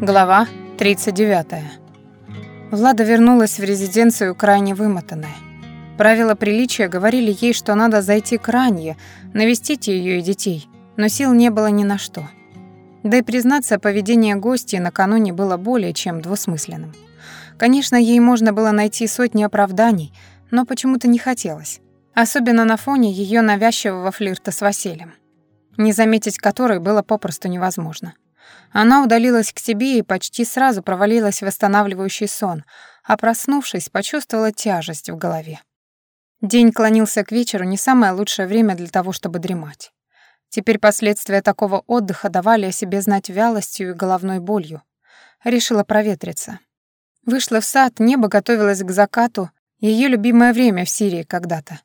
Глава 39. Влада вернулась в резиденцию крайне вымотанная. Правила приличия говорили ей, что надо зайти к Ранье, навестить ее и детей, но сил не было ни на что. Да и признаться, поведение гостей накануне было более чем двусмысленным. Конечно, ей можно было найти сотни оправданий, но почему-то не хотелось. Особенно на фоне ее навязчивого флирта с Василием, не заметить который было попросту невозможно. Она удалилась к себе и почти сразу провалилась в восстанавливающий сон, а проснувшись, почувствовала тяжесть в голове. День клонился к вечеру, не самое лучшее время для того, чтобы дремать. Теперь последствия такого отдыха давали о себе знать вялостью и головной болью. Решила проветриться. Вышла в сад, небо готовилось к закату, ее любимое время в Сирии когда-то.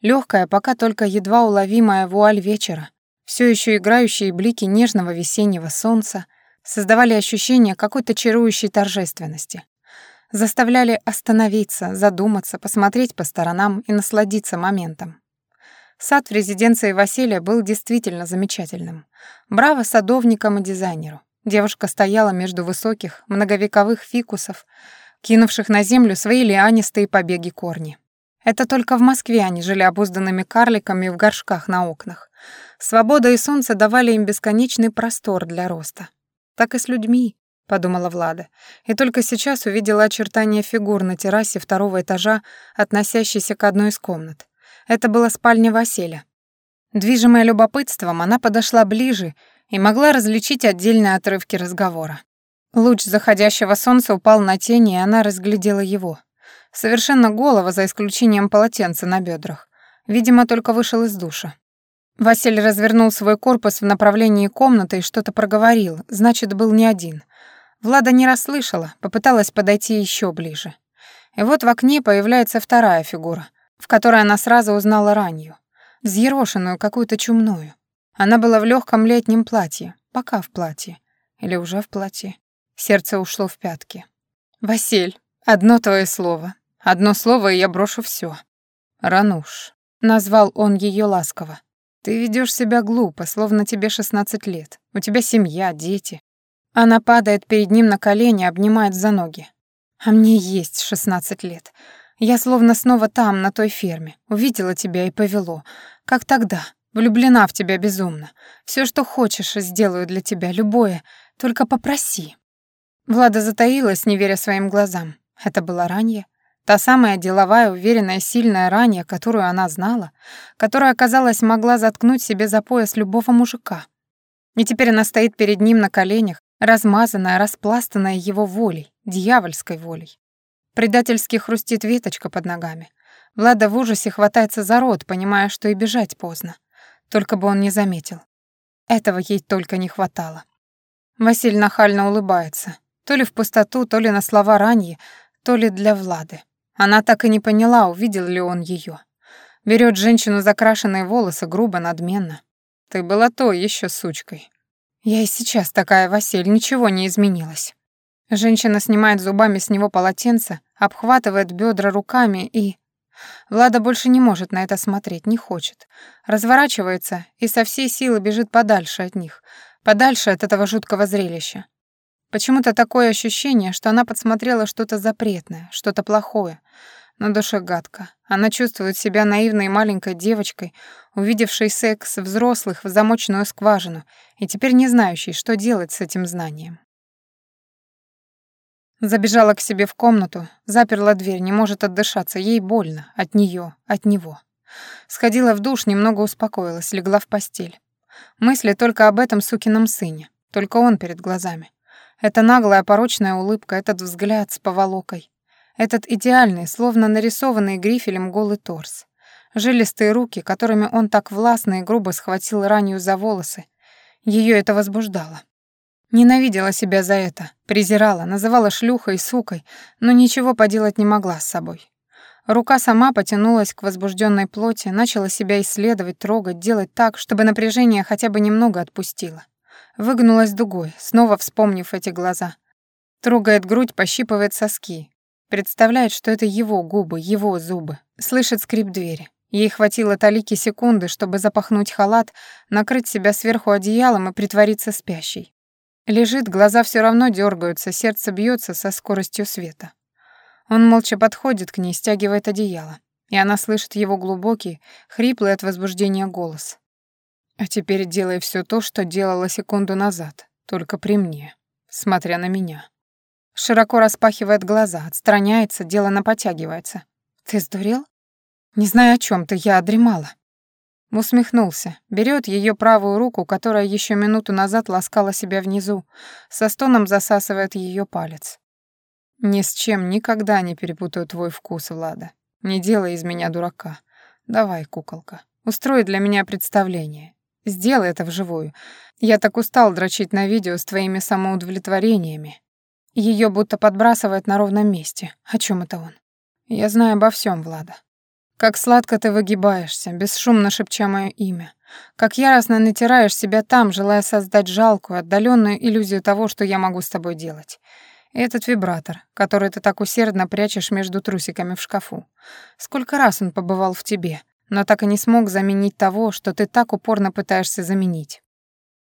Легкая, пока только едва уловимая вуаль вечера, все еще играющие блики нежного весеннего солнца создавали ощущение какой-то чарующей торжественности. Заставляли остановиться, задуматься, посмотреть по сторонам и насладиться моментом. Сад в резиденции Василия был действительно замечательным. Браво садовникам и дизайнеру. Девушка стояла между высоких, многовековых фикусов, кинувших на землю свои лианистые побеги корни. Это только в Москве они жили обузданными карликами в горшках на окнах. Свобода и солнце давали им бесконечный простор для роста. Так и с людьми, подумала Влада, и только сейчас увидела очертания фигур на террасе второго этажа, относящейся к одной из комнат. Это была спальня Василя. Движимая любопытством, она подошла ближе и могла различить отдельные отрывки разговора. Луч заходящего солнца упал на тени, и она разглядела его. Совершенно голого, за исключением полотенца на бедрах. Видимо, только вышел из душа. Василий развернул свой корпус в направлении комнаты и что-то проговорил, значит, был не один. Влада не расслышала, попыталась подойти еще ближе. И вот в окне появляется вторая фигура, в которой она сразу узнала ранью, взъерошенную, какую-то чумную. Она была в легком летнем платье, пока в платье, или уже в платье. Сердце ушло в пятки. «Василь, одно твое слово. Одно слово, и я брошу все. «Рануш», — назвал он ее ласково. Ты ведешь себя глупо, словно тебе 16 лет. У тебя семья, дети. Она падает перед ним на колени, обнимает за ноги. А мне есть 16 лет. Я словно снова там, на той ферме. Увидела тебя и повело. Как тогда. Влюблена в тебя безумно. Все, что хочешь, сделаю для тебя, любое. Только попроси. Влада затаилась, не веря своим глазам. Это было ранее. Та самая деловая, уверенная, сильная ранее, которую она знала, которая, казалось, могла заткнуть себе за пояс любого мужика. И теперь она стоит перед ним на коленях, размазанная, распластанная его волей, дьявольской волей. Предательски хрустит веточка под ногами. Влада в ужасе хватается за рот, понимая, что и бежать поздно. Только бы он не заметил. Этого ей только не хватало. Василь нахально улыбается. То ли в пустоту, то ли на слова ранее, то ли для Влады. Она так и не поняла, увидел ли он ее. Берет женщину закрашенные волосы грубо, надменно. Ты была то еще сучкой. Я и сейчас такая, Василь, ничего не изменилось. Женщина снимает зубами с него полотенце, обхватывает бедра руками и... Влада больше не может на это смотреть, не хочет. Разворачивается и со всей силы бежит подальше от них, подальше от этого жуткого зрелища. Почему-то такое ощущение, что она подсмотрела что-то запретное, что-то плохое. На душе гадко. Она чувствует себя наивной маленькой девочкой, увидевшей секс взрослых в замочную скважину и теперь не знающей, что делать с этим знанием. Забежала к себе в комнату, заперла дверь, не может отдышаться, ей больно, от нее, от него. Сходила в душ, немного успокоилась, легла в постель. Мысли только об этом сукином сыне, только он перед глазами. Эта наглая порочная улыбка, этот взгляд с поволокой. Этот идеальный, словно нарисованный грифелем голый торс. Жилистые руки, которыми он так властно и грубо схватил раннюю за волосы. Ее это возбуждало. Ненавидела себя за это, презирала, называла шлюхой сукой, но ничего поделать не могла с собой. Рука сама потянулась к возбужденной плоти, начала себя исследовать, трогать, делать так, чтобы напряжение хотя бы немного отпустило. Выгнулась дугой, снова вспомнив эти глаза. Трогает грудь, пощипывает соски. Представляет, что это его губы, его зубы. Слышит скрип двери. Ей хватило талики секунды, чтобы запахнуть халат, накрыть себя сверху одеялом и притвориться спящей. Лежит, глаза все равно дергаются, сердце бьется со скоростью света. Он молча подходит к ней, стягивает одеяло, и она слышит его глубокий, хриплый от возбуждения голос. «А теперь делай все то, что делала секунду назад, только при мне, смотря на меня». Широко распахивает глаза, отстраняется, делано потягивается. «Ты сдурел?» «Не знаю, о чем ты, я дремала». Усмехнулся, берет ее правую руку, которая еще минуту назад ласкала себя внизу, со стоном засасывает ее палец. «Ни с чем никогда не перепутаю твой вкус, Влада. Не делай из меня дурака. Давай, куколка, устрой для меня представление. Сделай это вживую. Я так устал дрочить на видео с твоими самоудовлетворениями». Ее будто подбрасывает на ровном месте. О чем это он? Я знаю обо всем, Влада. Как сладко ты выгибаешься, бесшумно шепча мое имя. Как яростно натираешь себя там, желая создать жалкую, отдаленную иллюзию того, что я могу с тобой делать. Этот вибратор, который ты так усердно прячешь между трусиками в шкафу. Сколько раз он побывал в тебе, но так и не смог заменить того, что ты так упорно пытаешься заменить.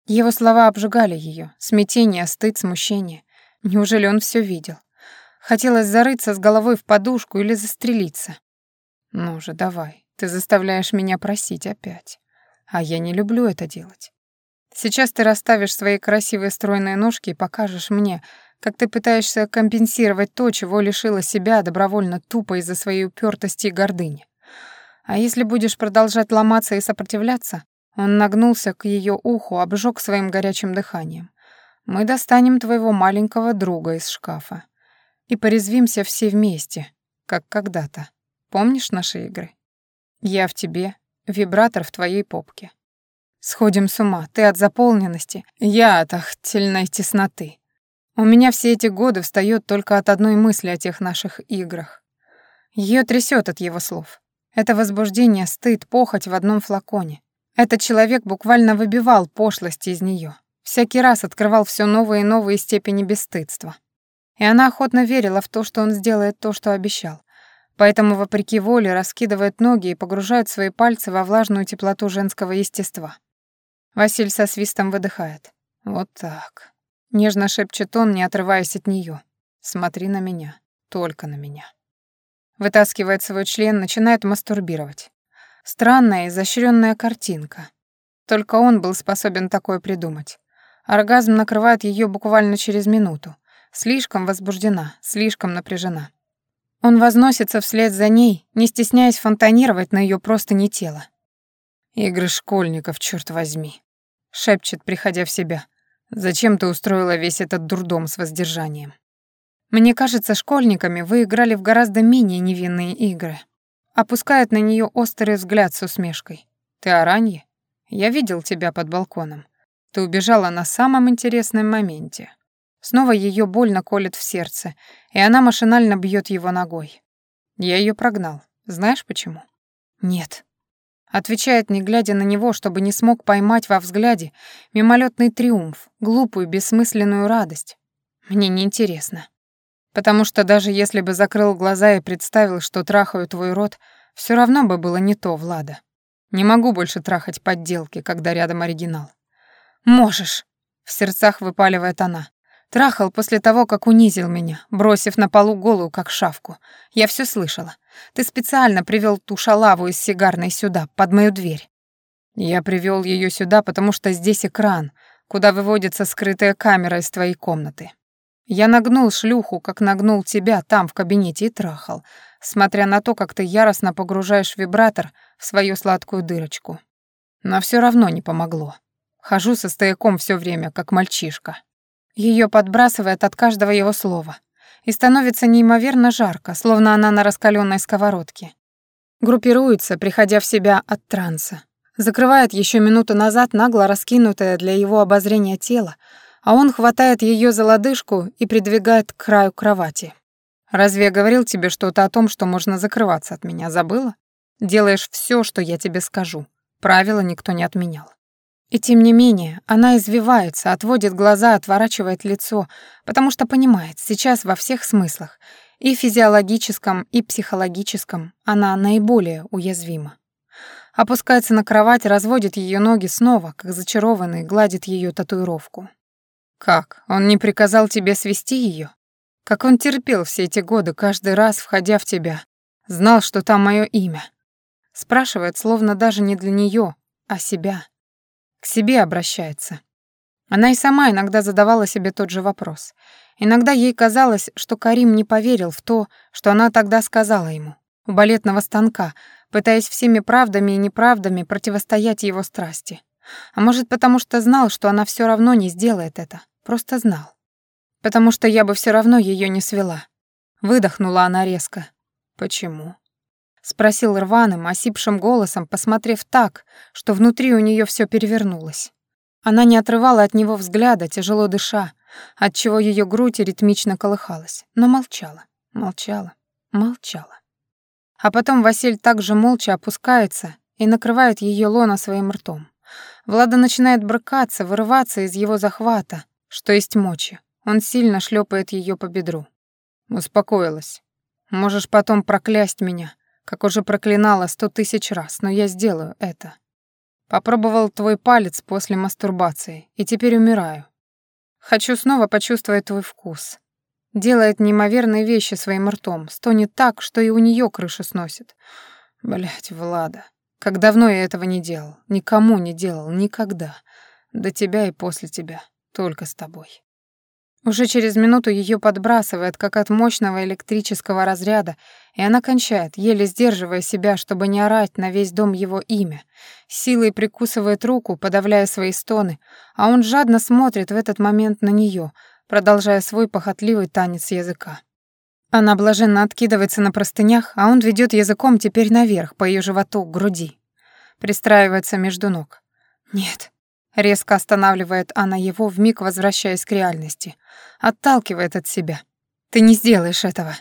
Его слова обжигали ее, смятение, стыд, смущение. Неужели он все видел? Хотелось зарыться с головой в подушку или застрелиться. «Ну же, давай, ты заставляешь меня просить опять. А я не люблю это делать. Сейчас ты расставишь свои красивые стройные ножки и покажешь мне, как ты пытаешься компенсировать то, чего лишила себя добровольно тупо из-за своей упертости и гордыни. А если будешь продолжать ломаться и сопротивляться, он нагнулся к ее уху, обжег своим горячим дыханием. Мы достанем твоего маленького друга из шкафа и порезвимся все вместе, как когда-то. Помнишь наши игры? Я в тебе, вибратор в твоей попке. Сходим с ума, ты от заполненности, я от ахтельной тесноты. У меня все эти годы встает только от одной мысли о тех наших играх. Ее трясет от его слов. Это возбуждение, стыд, похоть в одном флаконе. Этот человек буквально выбивал пошлости из нее. Всякий раз открывал все новые и новые степени бесстыдства. И она охотно верила в то, что он сделает то, что обещал. Поэтому, вопреки воле, раскидывает ноги и погружает свои пальцы во влажную теплоту женского естества. Василь со свистом выдыхает. «Вот так». Нежно шепчет он, не отрываясь от нее. «Смотри на меня. Только на меня». Вытаскивает свой член, начинает мастурбировать. Странная, изощренная картинка. Только он был способен такое придумать. Оргазм накрывает ее буквально через минуту. Слишком возбуждена, слишком напряжена. Он возносится вслед за ней, не стесняясь фонтанировать на ее просто не тело. «Игры школьников, черт возьми», — шепчет, приходя в себя. «Зачем ты устроила весь этот дурдом с воздержанием?» «Мне кажется, школьниками вы играли в гораздо менее невинные игры». Опускает на нее острый взгляд с усмешкой. «Ты оранье? Я видел тебя под балконом. Ты убежала на самом интересном моменте. Снова ее больно колет в сердце, и она машинально бьет его ногой. Я ее прогнал. Знаешь почему? Нет. Отвечает, не глядя на него, чтобы не смог поймать во взгляде мимолетный триумф, глупую, бессмысленную радость. Мне неинтересно. Потому что даже если бы закрыл глаза и представил, что трахаю твой рот, все равно бы было не то, Влада. Не могу больше трахать подделки, когда рядом оригинал. «Можешь», — в сердцах выпаливает она. Трахал после того, как унизил меня, бросив на полу голую, как шавку. Я все слышала. Ты специально привел ту шалаву из сигарной сюда, под мою дверь. Я привел ее сюда, потому что здесь экран, куда выводится скрытая камера из твоей комнаты. Я нагнул шлюху, как нагнул тебя там, в кабинете, и трахал, смотря на то, как ты яростно погружаешь вибратор в свою сладкую дырочку. Но все равно не помогло. Хожу со стояком все время, как мальчишка. Ее подбрасывает от каждого его слова. И становится неимоверно жарко, словно она на раскаленной сковородке. Группируется, приходя в себя от транса. Закрывает еще минуту назад нагло раскинутое для его обозрения тело, а он хватает ее за лодыжку и придвигает к краю кровати. «Разве я говорил тебе что-то о том, что можно закрываться от меня? Забыла? Делаешь все, что я тебе скажу. Правила никто не отменял». И тем не менее, она извивается, отводит глаза, отворачивает лицо, потому что понимает, сейчас во всех смыслах, и физиологическом, и психологическом, она наиболее уязвима. Опускается на кровать, разводит ее ноги снова, как зачарованный, гладит ее татуировку. Как? Он не приказал тебе свести ее? Как он терпел все эти годы, каждый раз, входя в тебя, знал, что там мое имя. Спрашивает, словно даже не для нее, а себя. К себе обращается. Она и сама иногда задавала себе тот же вопрос. Иногда ей казалось, что Карим не поверил в то, что она тогда сказала ему, у балетного станка, пытаясь всеми правдами и неправдами противостоять его страсти. А может, потому что знал, что она все равно не сделает это, просто знал. Потому что я бы все равно ее не свела. Выдохнула она резко. Почему? Спросил рваным, осипшим голосом, посмотрев так, что внутри у нее все перевернулось. Она не отрывала от него взгляда, тяжело дыша, отчего ее грудь ритмично колыхалась, но молчала, молчала, молчала. А потом Василь также молча опускается и накрывает ее лона своим ртом. Влада начинает брыкаться, вырываться из его захвата, что есть мочи. Он сильно шлепает ее по бедру. Успокоилась. Можешь потом проклясть меня, как уже проклинала сто тысяч раз, но я сделаю это. Попробовал твой палец после мастурбации, и теперь умираю. Хочу снова почувствовать твой вкус. Делает неимоверные вещи своим ртом, стонет так, что и у нее крышу сносит. Блять, Влада, как давно я этого не делал, никому не делал, никогда. До тебя и после тебя, только с тобой. Уже через минуту ее подбрасывает, как от мощного электрического разряда, и она кончает, еле сдерживая себя, чтобы не орать на весь дом его имя. Силой прикусывает руку, подавляя свои стоны, а он жадно смотрит в этот момент на нее, продолжая свой похотливый танец языка. Она блаженно откидывается на простынях, а он ведет языком теперь наверх, по ее животу, к груди. Пристраивается между ног. «Нет», Резко останавливает она его, вмиг возвращаясь к реальности. Отталкивает от себя. «Ты не сделаешь этого».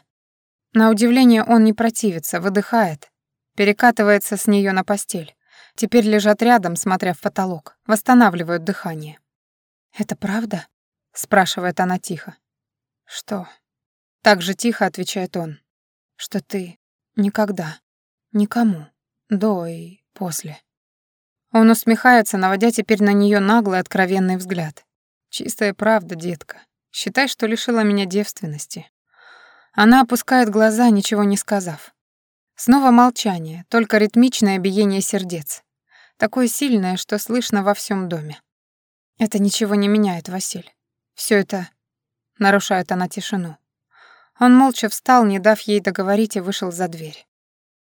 На удивление он не противится, выдыхает, перекатывается с нее на постель. Теперь лежат рядом, смотря в потолок, восстанавливают дыхание. «Это правда?» — спрашивает она тихо. «Что?» Так же тихо отвечает он. «Что ты никогда, никому, до и после». Он усмехается, наводя теперь на нее наглый, откровенный взгляд. «Чистая правда, детка. Считай, что лишила меня девственности». Она опускает глаза, ничего не сказав. Снова молчание, только ритмичное биение сердец. Такое сильное, что слышно во всем доме. Это ничего не меняет, Василь. Все это... Нарушает она тишину. Он молча встал, не дав ей договорить, и вышел за дверь.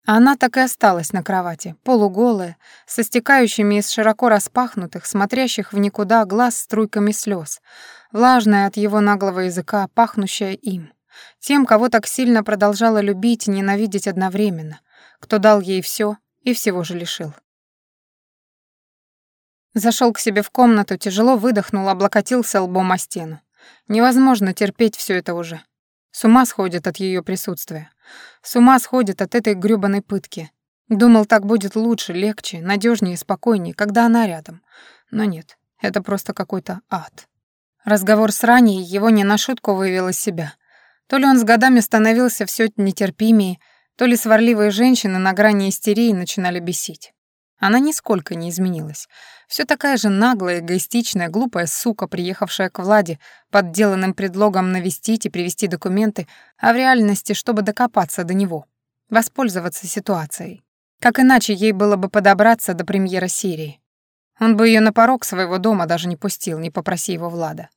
А она так и осталась на кровати, полуголая, со стекающими из широко распахнутых, смотрящих в никуда глаз струйками слез, влажная от его наглого языка, пахнущая им. Тем, кого так сильно продолжала любить и ненавидеть одновременно, кто дал ей все и всего же лишил. Зашел к себе в комнату, тяжело выдохнул, облокотился лбом о стену. Невозможно терпеть все это уже. С ума сходит от ее присутствия. С ума сходит от этой грёбаной пытки. Думал, так будет лучше, легче, надежнее и спокойнее, когда она рядом. Но нет, это просто какой-то ад. Разговор с Раней его не на шутку вывел из себя. То ли он с годами становился все нетерпимее, то ли сварливые женщины на грани истерии начинали бесить. Она нисколько не изменилась. Все такая же наглая, эгоистичная, глупая сука, приехавшая к Владе под деланным предлогом навестить и привести документы, а в реальности, чтобы докопаться до него, воспользоваться ситуацией. Как иначе ей было бы подобраться до премьера серии? Он бы ее на порог своего дома даже не пустил, не попроси его Влада.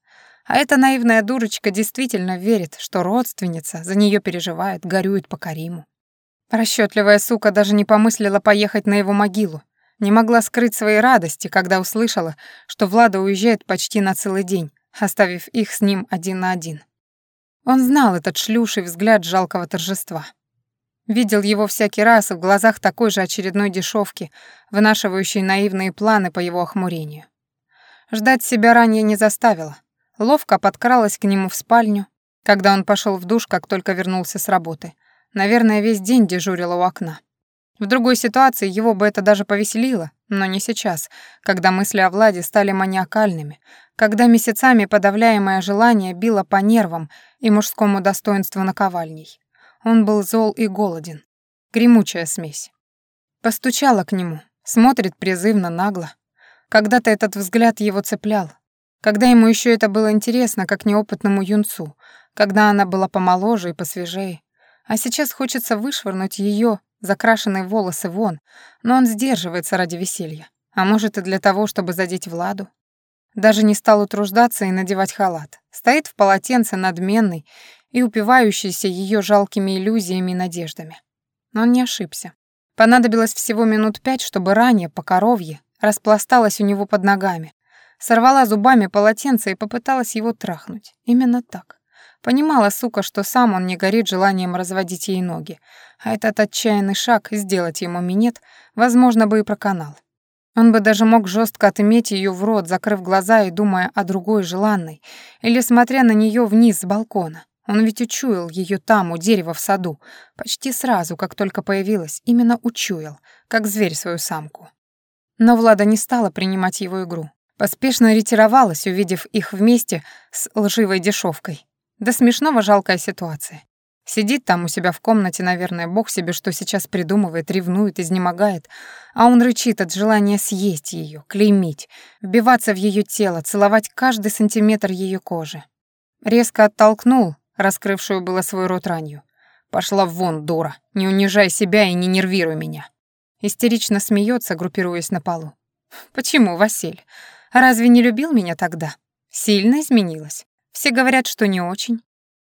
А эта наивная дурочка действительно верит, что родственница за нее переживает, горюет по Кариму. Расчетливая сука даже не помыслила поехать на его могилу, не могла скрыть своей радости, когда услышала, что Влада уезжает почти на целый день, оставив их с ним один на один. Он знал этот шлюший взгляд жалкого торжества. Видел его всякий раз в глазах такой же очередной дешевки, вынашивающей наивные планы по его охмурению. Ждать себя ранее не заставила. Ловко подкралась к нему в спальню, когда он пошел в душ, как только вернулся с работы. Наверное, весь день дежурила у окна. В другой ситуации его бы это даже повеселило, но не сейчас, когда мысли о Владе стали маниакальными, когда месяцами подавляемое желание било по нервам и мужскому достоинству наковальней. Он был зол и голоден. Гремучая смесь. Постучала к нему, смотрит призывно, нагло. Когда-то этот взгляд его цеплял. Когда ему еще это было интересно, как неопытному юнцу, когда она была помоложе и посвежее. А сейчас хочется вышвырнуть ее закрашенные волосы вон, но он сдерживается ради веселья. А может и для того, чтобы задеть Владу. Даже не стал утруждаться и надевать халат. Стоит в полотенце надменный и упивающийся ее жалкими иллюзиями и надеждами. Но он не ошибся. Понадобилось всего минут пять, чтобы ранее по коровье распласталась у него под ногами. Сорвала зубами полотенце и попыталась его трахнуть. Именно так. Понимала, сука, что сам он не горит желанием разводить ей ноги, а этот отчаянный шаг сделать ему минет, возможно, бы и проканал. Он бы даже мог жестко отыметь ее в рот, закрыв глаза и думая о другой желанной, или смотря на нее вниз с балкона. Он ведь учуял ее там, у дерева в саду, почти сразу, как только появилась, именно учуял, как зверь свою самку. Но Влада не стала принимать его игру. Поспешно ретировалась, увидев их вместе с лживой дешевкой. До смешного жалкая ситуация. Сидит там у себя в комнате, наверное, бог себе что сейчас придумывает, ревнует, изнемогает, а он рычит от желания съесть ее, клеймить, вбиваться в ее тело, целовать каждый сантиметр ее кожи. Резко оттолкнул, раскрывшую было свой рот ранью. «Пошла вон, дура, не унижай себя и не нервируй меня». Истерично смеется, группируясь на полу. «Почему, Василь? Разве не любил меня тогда? Сильно изменилась. Все говорят, что не очень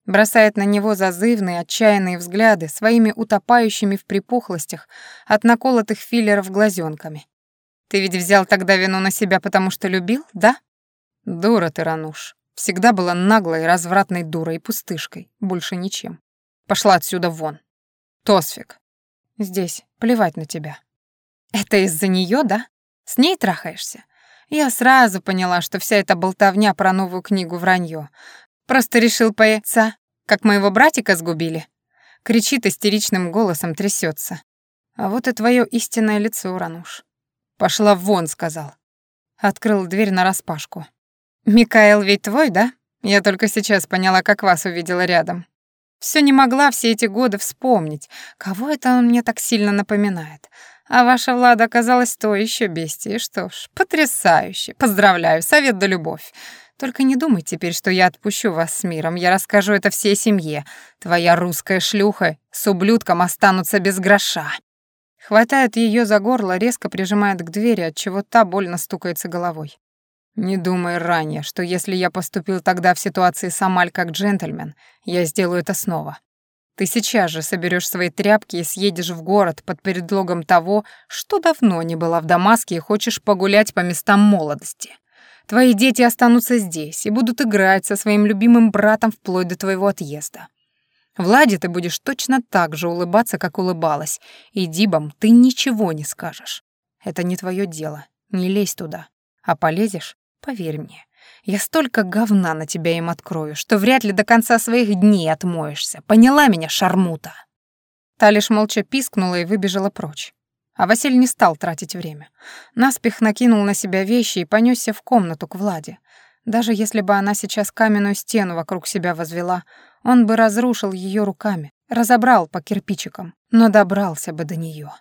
бросает на него зазывные, отчаянные взгляды своими утопающими в припухлостях от наколотых филлеров глазенками. «Ты ведь взял тогда вину на себя, потому что любил, да?» «Дура ты, Рануш. Всегда была наглой, развратной дурой и пустышкой. Больше ничем. Пошла отсюда вон. Тосфик. Здесь. Плевать на тебя». «Это из-за нее, да? С ней трахаешься?» Я сразу поняла, что вся эта болтовня про новую книгу вранье. Просто решил пояться, как моего братика сгубили. Кричит истеричным голосом, трясется. А вот и твое истинное лицо, Рануш. Пошла вон, сказал. Открыл дверь нараспашку. Микаэл ведь твой, да? Я только сейчас поняла, как вас увидела рядом. Все не могла все эти годы вспомнить, кого это он мне так сильно напоминает. А ваша Влада оказалась то еще бестия. Что ж, потрясающе. Поздравляю, совет да любовь. Только не думай теперь, что я отпущу вас с миром. Я расскажу это всей семье. Твоя русская шлюха с ублюдком останутся без гроша». Хватает ее за горло, резко прижимает к двери, от чего та больно стукается головой. «Не думай ранее, что если я поступил тогда в ситуации с Амаль как джентльмен, я сделаю это снова. Ты сейчас же соберешь свои тряпки и съедешь в город под предлогом того, что давно не была в Дамаске и хочешь погулять по местам молодости. Твои дети останутся здесь и будут играть со своим любимым братом вплоть до твоего отъезда. Владе ты будешь точно так же улыбаться, как улыбалась, и Дибам ты ничего не скажешь. Это не твое дело, не лезь туда. А полезешь, поверь мне, я столько говна на тебя им открою, что вряд ли до конца своих дней отмоешься. Поняла меня, шармута?» Та лишь молча пискнула и выбежала прочь. А Василь не стал тратить время. Наспех накинул на себя вещи и понесся в комнату к Владе. Даже если бы она сейчас каменную стену вокруг себя возвела, он бы разрушил ее руками, разобрал по кирпичикам, но добрался бы до нее.